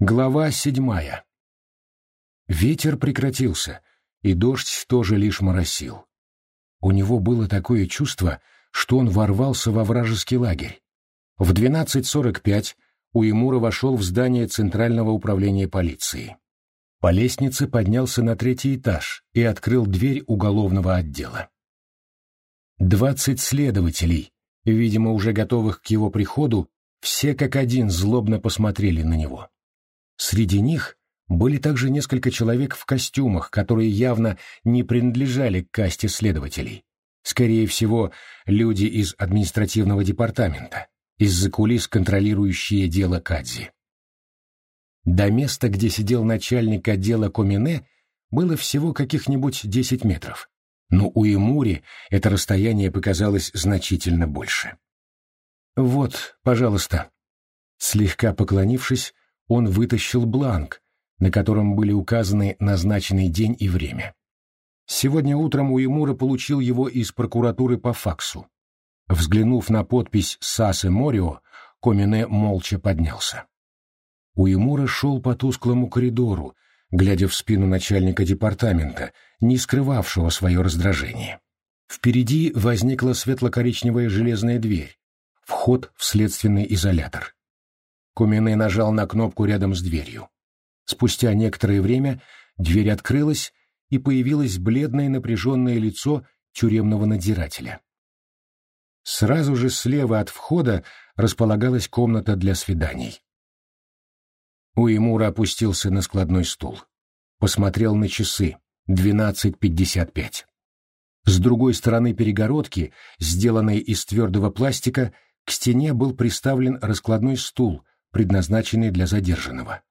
Глава седьмая. Ветер прекратился, и дождь тоже лишь моросил. У него было такое чувство, что он ворвался во вражеский лагерь. В 12.45 Уэмура вошел в здание Центрального управления полиции. По лестнице поднялся на третий этаж и открыл дверь уголовного отдела. Двадцать следователей, видимо, уже готовых к его приходу, все как один злобно посмотрели на него. Среди них были также несколько человек в костюмах, которые явно не принадлежали к касте следователей. Скорее всего, люди из административного департамента, из-за кулис контролирующие дело Кадзи. До места, где сидел начальник отдела Комине, было всего каких-нибудь десять метров, но у Имури это расстояние показалось значительно больше. «Вот, пожалуйста». Слегка поклонившись, он вытащил бланк, на котором были указаны назначенный день и время. Сегодня утром Уэмура получил его из прокуратуры по факсу. Взглянув на подпись Сасы Морио, Комине молча поднялся. Уэмура шел по тусклому коридору, глядя в спину начальника департамента, не скрывавшего свое раздражение. Впереди возникла светло-коричневая железная дверь, вход в следственный изолятор. Кумине нажал на кнопку рядом с дверью. Спустя некоторое время дверь открылась, и появилось бледное напряженное лицо тюремного надзирателя. Сразу же слева от входа располагалась комната для свиданий. Уэмура опустился на складной стул. Посмотрел на часы. 12.55. С другой стороны перегородки, сделанной из твердого пластика, к стене был приставлен раскладной стул, предназначенный для задержанного.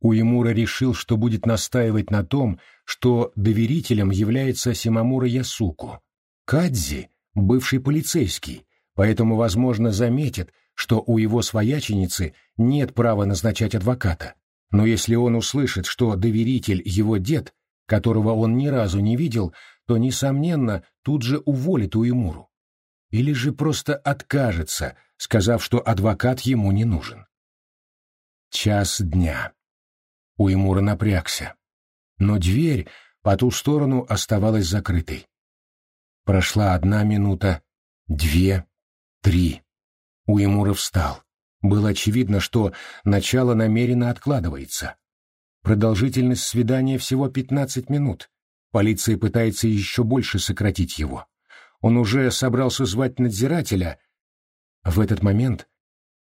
Уэмура решил, что будет настаивать на том, что доверителем является Симамура Ясуку. Кадзи — бывший полицейский, поэтому, возможно, заметит, что у его свояченицы нет права назначать адвоката. Но если он услышит, что доверитель его дед, которого он ни разу не видел, то, несомненно, тут же уволит Уэмуру. Или же просто откажется, сказав, что адвокат ему не нужен. Час дня. Уэмура напрягся. Но дверь по ту сторону оставалась закрытой. Прошла одна минута, две, три. Уэмура встал. Было очевидно, что начало намеренно откладывается. Продолжительность свидания всего 15 минут. Полиция пытается еще больше сократить его. Он уже собрался звать надзирателя. В этот момент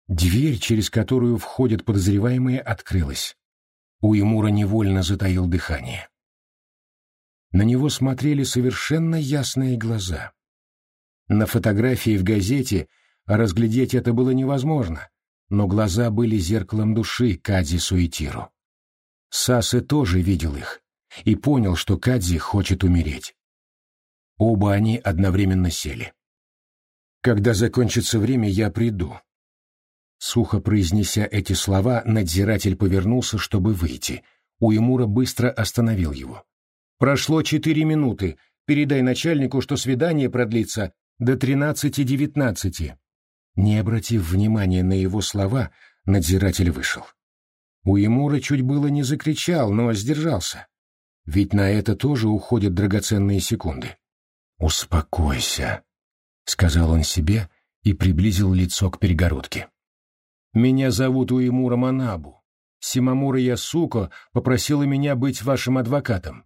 Дверь, через которую входят подозреваемые, открылась. Уэмура невольно затаил дыхание. На него смотрели совершенно ясные глаза. На фотографии в газете разглядеть это было невозможно, но глаза были зеркалом души Кадзи Суэтиру. Сасы тоже видел их и понял, что Кадзи хочет умереть. Оба они одновременно сели. «Когда закончится время, я приду», Сухо произнеся эти слова, надзиратель повернулся, чтобы выйти. Уэмура быстро остановил его. «Прошло четыре минуты. Передай начальнику, что свидание продлится до тринадцати девятнадцати». Не обратив внимания на его слова, надзиратель вышел. Уэмура чуть было не закричал, но сдержался. Ведь на это тоже уходят драгоценные секунды. «Успокойся», — сказал он себе и приблизил лицо к перегородке. Меня зовут Уэмура Манабу. Симамура Ясуко попросила меня быть вашим адвокатом.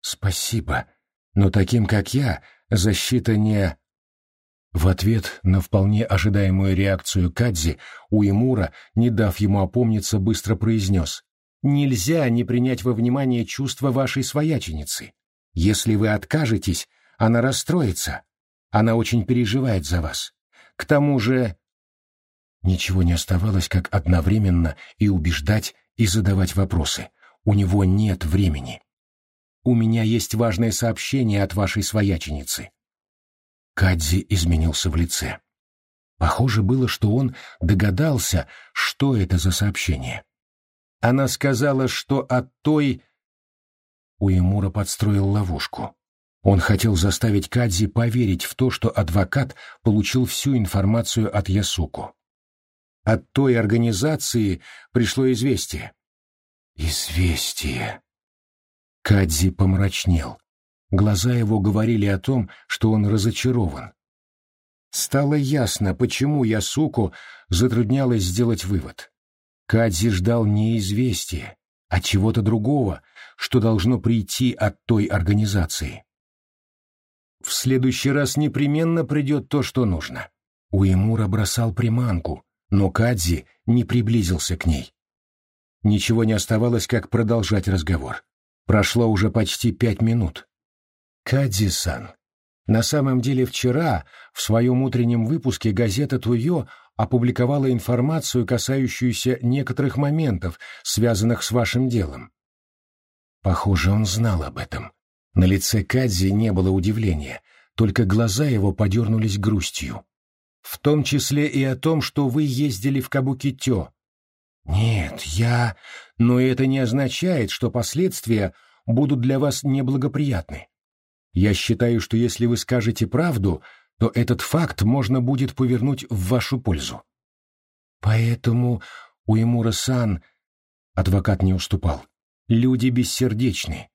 Спасибо, но таким, как я, защита не... В ответ на вполне ожидаемую реакцию Кадзи, Уэмура, не дав ему опомниться, быстро произнес. «Нельзя не принять во внимание чувства вашей свояченицы. Если вы откажетесь, она расстроится. Она очень переживает за вас. К тому же Ничего не оставалось, как одновременно и убеждать, и задавать вопросы. У него нет времени. У меня есть важное сообщение от вашей свояченицы. Кадзи изменился в лице. Похоже было, что он догадался, что это за сообщение. Она сказала, что от той... Уэмура подстроил ловушку. Он хотел заставить Кадзи поверить в то, что адвокат получил всю информацию от Ясуку. От той организации пришло известие. Известие. Кадзи помрачнел. Глаза его говорили о том, что он разочарован. Стало ясно, почему Ясуку затруднялось сделать вывод. Кадзи ждал не известия, а чего-то другого, что должно прийти от той организации. В следующий раз непременно придет то, что нужно. Уэмура бросал приманку, но Кадзи не приблизился к ней. Ничего не оставалось, как продолжать разговор. Прошло уже почти пять минут. Кадзи-сан, на самом деле вчера в своем утреннем выпуске газета «Туйо» опубликовала информацию, касающуюся некоторых моментов, связанных с вашим делом. Похоже, он знал об этом. На лице Кадзи не было удивления, только глаза его подернулись грустью. В том числе и о том, что вы ездили в Кабукитё. Нет, я... Но это не означает, что последствия будут для вас неблагоприятны. Я считаю, что если вы скажете правду, то этот факт можно будет повернуть в вашу пользу. Поэтому Уэмура-сан, адвокат не уступал, люди бессердечны.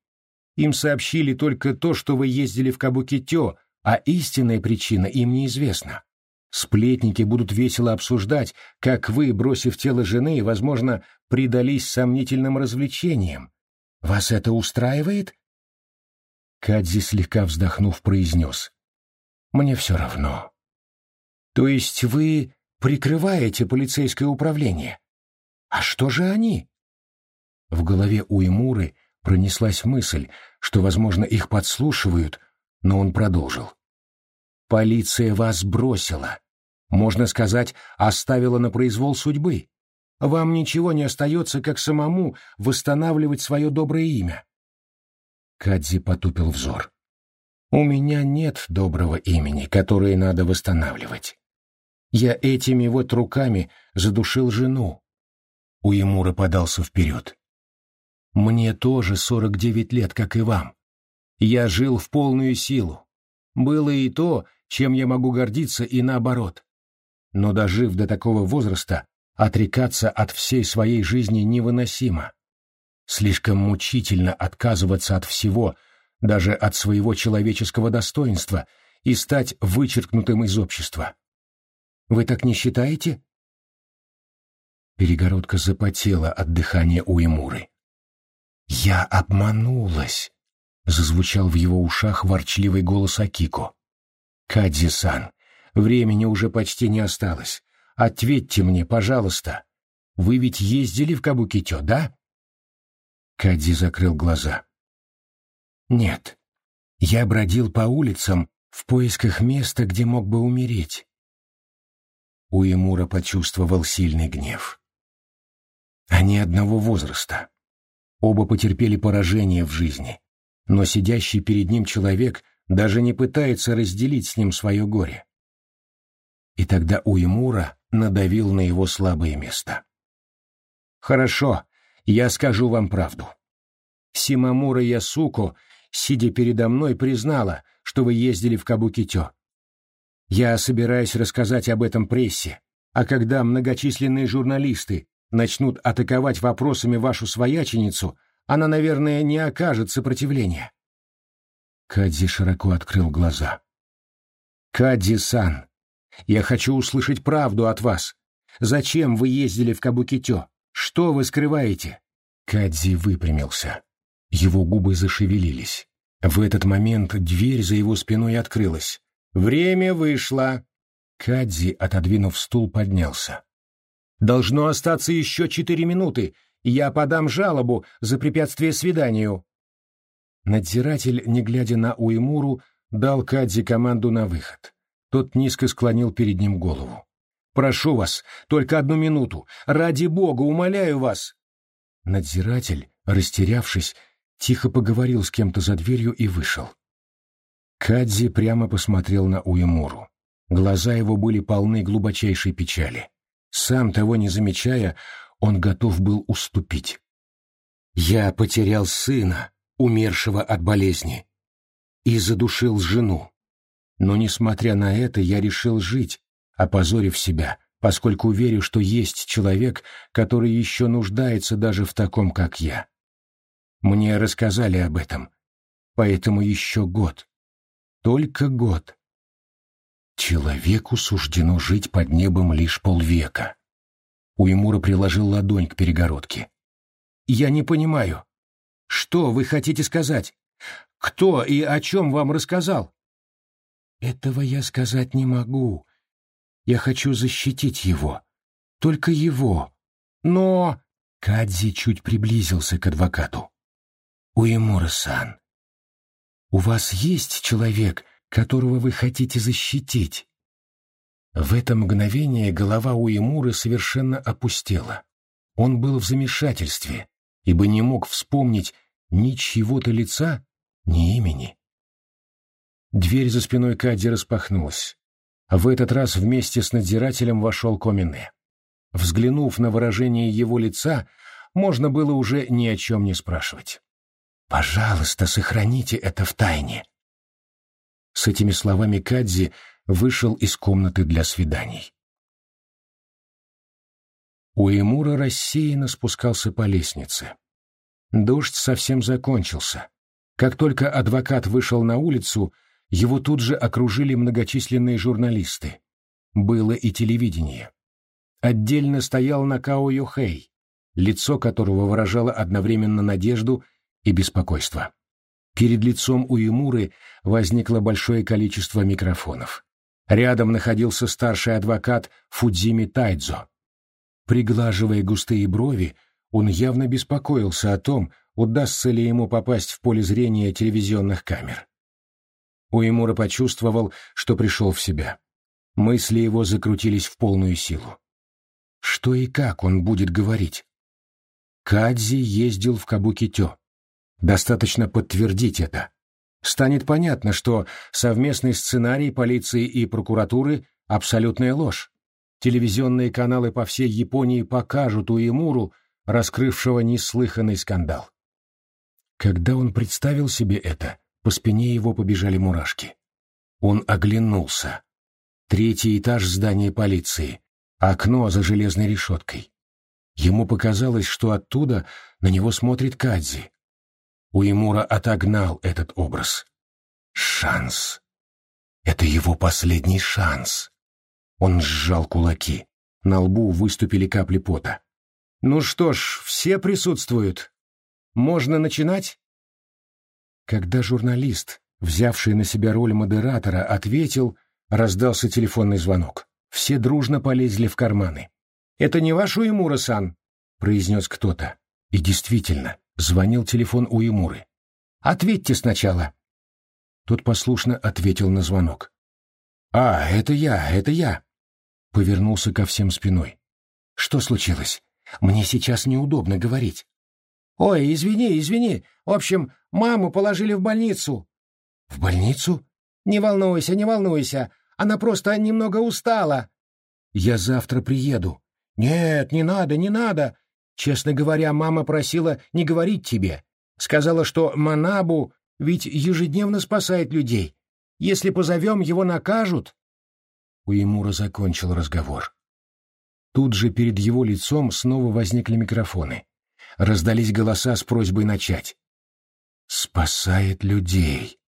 Им сообщили только то, что вы ездили в Кабукитё, а истинная причина им неизвестна. Сплетники будут весело обсуждать, как вы, бросив тело жены, возможно, предались сомнительным развлечениям. Вас это устраивает? Кадзи, слегка вздохнув, произнес. «Мне все равно». «То есть вы прикрываете полицейское управление? А что же они?» В голове у Эмуры пронеслась мысль, что, возможно, их подслушивают, но он продолжил. «Полиция вас бросила. Можно сказать, оставила на произвол судьбы. Вам ничего не остается, как самому восстанавливать свое доброе имя. Кадзи потупил взор. «У меня нет доброго имени, которое надо восстанавливать. Я этими вот руками задушил жену». Уемура подался вперед. «Мне тоже сорок девять лет, как и вам. Я жил в полную силу. Было и то, чем я могу гордиться, и наоборот. Но дожив до такого возраста, отрекаться от всей своей жизни невыносимо. Слишком мучительно отказываться от всего, даже от своего человеческого достоинства, и стать вычеркнутым из общества. Вы так не считаете? Перегородка запотела от дыхания у Эмуры. «Я обманулась!» — зазвучал в его ушах ворчливый голос Акико. «Кадзи-сан, времени уже почти не осталось. Ответьте мне, пожалуйста. Вы ведь ездили в Кабукитё, да?» Кадзи закрыл глаза. «Нет, я бродил по улицам в поисках места, где мог бы умереть». Уэмура почувствовал сильный гнев. Они одного возраста. Оба потерпели поражение в жизни, но сидящий перед ним человек даже не пытается разделить с ним свое горе. И тогда Уэмура надавил на его слабое место. «Хорошо, я скажу вам правду. Симамура Ясуко, сидя передо мной, признала, что вы ездили в Кабукитё. Я собираюсь рассказать об этом прессе, а когда многочисленные журналисты начнут атаковать вопросами вашу свояченицу, она, наверное, не окажет сопротивления. Кадзи широко открыл глаза. «Кадзи-сан, я хочу услышать правду от вас. Зачем вы ездили в Кабукитё? Что вы скрываете?» Кадзи выпрямился. Его губы зашевелились. В этот момент дверь за его спиной открылась. «Время вышло!» Кадзи, отодвинув стул, поднялся. «Должно остаться еще четыре минуты, я подам жалобу за препятствие свиданию». Надзиратель, не глядя на Уэмуру, дал Кадзи команду на выход. Тот низко склонил перед ним голову. «Прошу вас, только одну минуту. Ради бога, умоляю вас!» Надзиратель, растерявшись, тихо поговорил с кем-то за дверью и вышел. Кадзи прямо посмотрел на Уэмуру. Глаза его были полны глубочайшей печали. Сам того не замечая, он готов был уступить. «Я потерял сына, умершего от болезни, и задушил жену. Но, несмотря на это, я решил жить, опозорив себя, поскольку верю, что есть человек, который еще нуждается даже в таком, как я. Мне рассказали об этом, поэтому еще год. Только год. Человеку суждено жить под небом лишь полвека. Уймура приложил ладонь к перегородке. «Я не понимаю. Что вы хотите сказать? Кто и о чем вам рассказал?» «Этого я сказать не могу. Я хочу защитить его. Только его. Но...» Кадзи чуть приблизился к адвокату. «Уэмура-сан, у вас есть человек, которого вы хотите защитить?» В это мгновение голова Уэмуры совершенно опустела. Он был в замешательстве, ибо не мог вспомнить ни чьего-то лица, ни имени. Дверь за спиной Кадди распахнулась. В этот раз вместе с надзирателем вошел Комине. Взглянув на выражение его лица, можно было уже ни о чем не спрашивать. «Пожалуйста, сохраните это в тайне». С этими словами Кадзи вышел из комнаты для свиданий. Уэмура рассеянно спускался по лестнице. Дождь совсем закончился. Как только адвокат вышел на улицу, его тут же окружили многочисленные журналисты. Было и телевидение. Отдельно стоял Накао Йохэй, лицо которого выражало одновременно надежду и беспокойство. Перед лицом Уэмуры возникло большое количество микрофонов. Рядом находился старший адвокат Фудзими Тайдзо. Приглаживая густые брови, он явно беспокоился о том, удастся ли ему попасть в поле зрения телевизионных камер. Уэмура почувствовал, что пришел в себя. Мысли его закрутились в полную силу. Что и как он будет говорить? Кадзи ездил в Кабукитё. Достаточно подтвердить это. Станет понятно, что совместный сценарий полиции и прокуратуры — абсолютная ложь. Телевизионные каналы по всей Японии покажут Уэмуру, раскрывшего неслыханный скандал. Когда он представил себе это, по спине его побежали мурашки. Он оглянулся. Третий этаж здания полиции, окно за железной решеткой. Ему показалось, что оттуда на него смотрит Кадзи. Уэмура отогнал этот образ. Шанс. Это его последний шанс. Он сжал кулаки. На лбу выступили капли пота. «Ну что ж, все присутствуют. Можно начинать?» Когда журналист, взявший на себя роль модератора, ответил, раздался телефонный звонок. Все дружно полезли в карманы. «Это не ваш Уэмура-сан», — произнес кто-то. И действительно, звонил телефон Уэмуры. «Ответьте сначала». Тот послушно ответил на звонок. «А, это я, это я», — повернулся ко всем спиной. «Что случилось? Мне сейчас неудобно говорить». «Ой, извини, извини. В общем, маму положили в больницу». «В больницу?» «Не волнуйся, не волнуйся. Она просто немного устала». «Я завтра приеду». «Нет, не надо, не надо. Честно говоря, мама просила не говорить тебе. Сказала, что Манабу ведь ежедневно спасает людей. Если позовем, его накажут». Уэмура закончил разговор. Тут же перед его лицом снова возникли микрофоны. Раздались голоса с просьбой начать. «Спасает людей».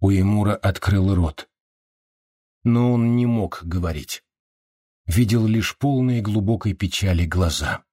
Уэмура открыл рот. Но он не мог говорить. Видел лишь полные глубокой печали глаза.